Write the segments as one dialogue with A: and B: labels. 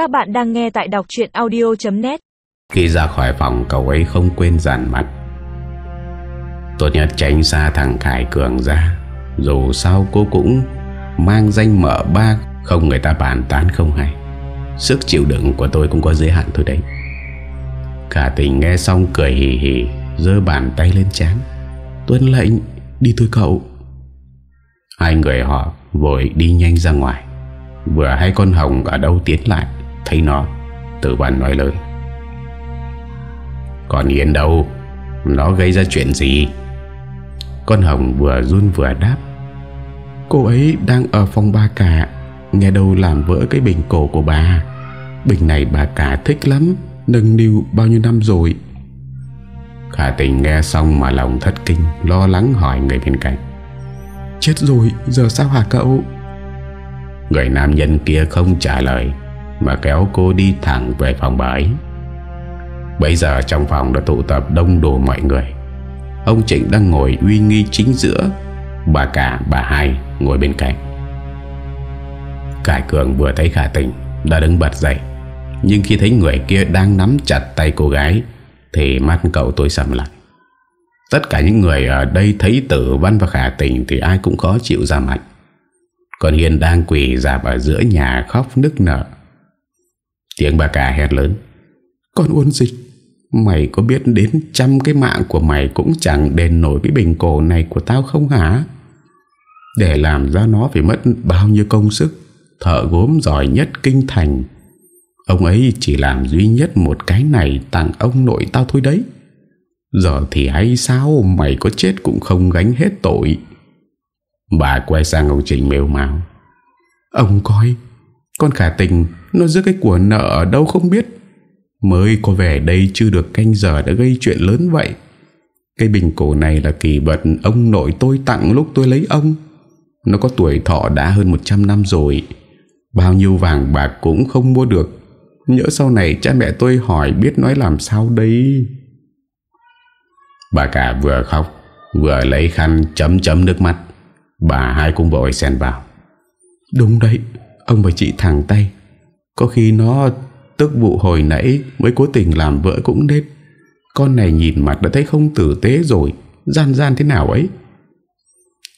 A: Các bạn đang nghe tại đọc chuyện audio.net
B: Khi ra khỏi phòng, cậu ấy không quên dàn mặt. Tốt nhất tránh xa thằng Khải Cường ra. Dù sao cô cũng mang danh mở ba, Không người ta bàn tán không hay. Sức chịu đựng của tôi cũng có giới hạn thôi đấy. Cả tình nghe xong cười hì hì Dơ bàn tay lên chán Tuân lệnh, đi thôi cậu. Hai người họ vội đi nhanh ra ngoài. Vừa hay con Hồng ở đâu tiến lại? Thấy nó Tử văn nói lớn. Còn Yên đâu? Nó gây ra chuyện gì? Con Hồng vừa run vừa đáp. Cô ấy đang ở phòng ba cả, Nghe đâu làm vỡ cái bình cổ của bà. Bình này bà cả thích lắm, Nâng niu bao nhiêu năm rồi. Khả tình nghe xong mà lòng thất kinh, Lo lắng hỏi người bên cạnh. Chết rồi, giờ sao hả cậu? Người nam nhân kia không trả lời. Mà kéo cô đi thẳng về phòng bà ấy. Bây giờ trong phòng đã tụ tập đông đủ mọi người. Ông Trịnh đang ngồi uy nghi chính giữa, Bà cả, bà hai ngồi bên cạnh. Cải Cường vừa thấy khả tình Đã đứng bật dậy, Nhưng khi thấy người kia đang nắm chặt tay cô gái Thì mắt cậu tối sầm lại. Tất cả những người ở đây thấy tử văn và khả tình Thì ai cũng khó chịu ra mặt. Còn Hiền đang quỳ dạp ở giữa nhà khóc nức nở. Tiếng bà cả hét lớn. Con uốn dịch Mày có biết đến trăm cái mạng của mày Cũng chẳng đền nổi cái bình cổ này của tao không hả? Để làm ra nó phải mất bao nhiêu công sức Thợ gốm giỏi nhất kinh thành. Ông ấy chỉ làm duy nhất một cái này Tặng ông nội tao thôi đấy. Giờ thì hay sao Mày có chết cũng không gánh hết tội. Bà quay sang ông Trịnh mêu màu Ông coi con khả tình, Nó giữ cái của nợ ở đâu không biết. Mới có về đây chưa được canh giờ Đã gây chuyện lớn vậy. Cái bình cổ này là kỳ vật Ông nội tôi tặng lúc tôi lấy ông. Nó có tuổi thọ đã hơn 100 năm rồi. Bao nhiêu vàng bạc cũng không mua được. Nhỡ sau này cha mẹ tôi hỏi biết nói làm sao đây? Bà cả vừa khóc, Vừa lấy khăn chấm chấm nước mắt. Bà hai cũng vội xen vào. Đúng đấy. Ông và chị thẳng tay. Có khi nó tức vụ hồi nãy Mới cố tình làm vợ cũng nết Con này nhìn mặt đã thấy không tử tế rồi. Gian gian thế nào ấy?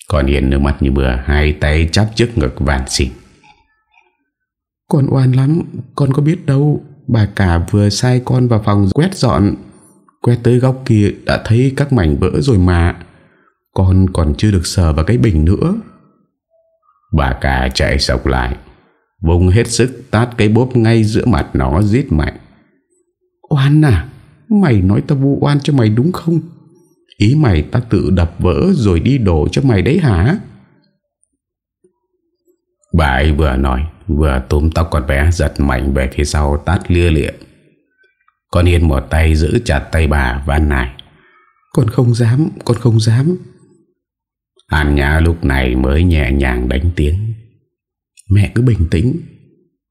B: Còn Hiền nước mặt như bừa Hai tay chắp trước ngực vàn xịn Con oan lắm, Con có biết đâu, Bà cả vừa sai con vào phòng quét dọn. Quét tới góc kia đã thấy các mảnh vỡ rồi mà. Con còn chưa được sờ vào cái bình nữa. Bà cả chạy sọc lại. Vùng hết sức, tát cái bốp ngay giữa mặt nó, giết mạnh Oan à Mày nói tao vu oan cho mày đúng không? Ý mày ta tự đập vỡ Rồi đi đổ cho mày đấy hả? Bà ấy vừa nói, Vừa túm tóc con bé, giật mạnh về phía sau, tát lia lịa. Con Yên một tay giữ chặt tay bà, van nài. Con không dám, Con không dám. Hàn Nhã lúc này mới nhẹ nhàng đánh tiếng. Mẹ cứ bình tĩnh.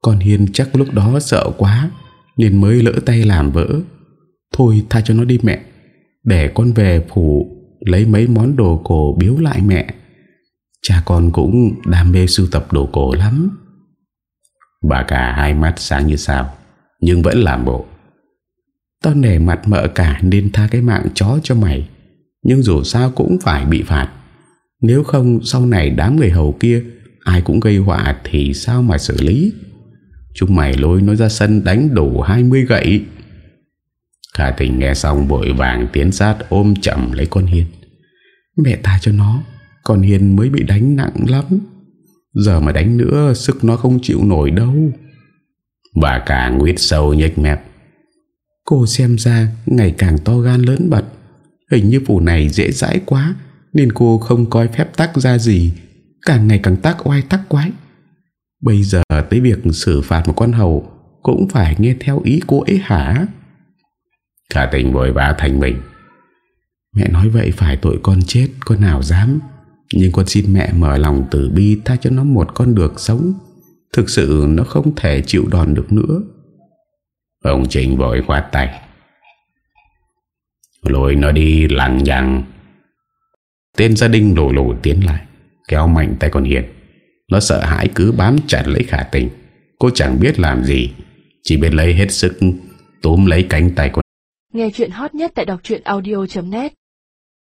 B: Con Hiên chắc lúc đó sợ quá, Nên mới lỡ tay làm vỡ. Thôi tha cho nó đi mẹ, Để con về phủ Lấy mấy món đồ cổ biếu lại mẹ. Cha con cũng đam mê sưu tập đồ cổ lắm. Bà cả hai mắt sáng như sao, Nhưng vẫn làm bộ. Tao nể mặt mợ cả Nên tha cái mạng chó cho mày, Nhưng dù sao cũng phải bị phạt. Nếu không, sau này đám người hầu kia Ai cũng gây họa Thì sao mà xử lý? Chúng mày lôi nó ra sân đánh đủ 20 gậy. Khả tình nghe xong vội vàng tiến sát ôm chậm lấy con Hiên. Mẹ ta cho nó, Con Hiên mới bị đánh nặng lắm. Giờ mà đánh nữa, Sức nó không chịu nổi đâu. Bà cả nguyết sâu nhếch mép. Cô xem ra Ngày càng to gan lớn bật. Hình như vụ này dễ dãi quá, Nên cô không coi phép tắc ra gì. Càng ngày càng tác oai tác quái. Bây giờ tới việc xử phạt một con hầu Cũng phải nghe theo ý cô ấy hả? Cả tình vội vã thành mình. Mẹ nói vậy phải tội con chết, Con nào dám. Nhưng con xin mẹ mở lòng từ bi Tha cho nó một con được sống. Thực sự nó không thể chịu đòn được nữa. Ông Trình vội khoát tay. Lôi nó đi lằng nhằng Tên gia đình lù lù tiến lại. Kéo mạnh tay con Hiền. Nó sợ hãi cứ bám chặt lấy khả tình. Cô chẳng biết làm gì, Chỉ biết lấy hết sức túm lấy cánh tay của
C: Nghe chuyện hot nhất tại đọc audio.net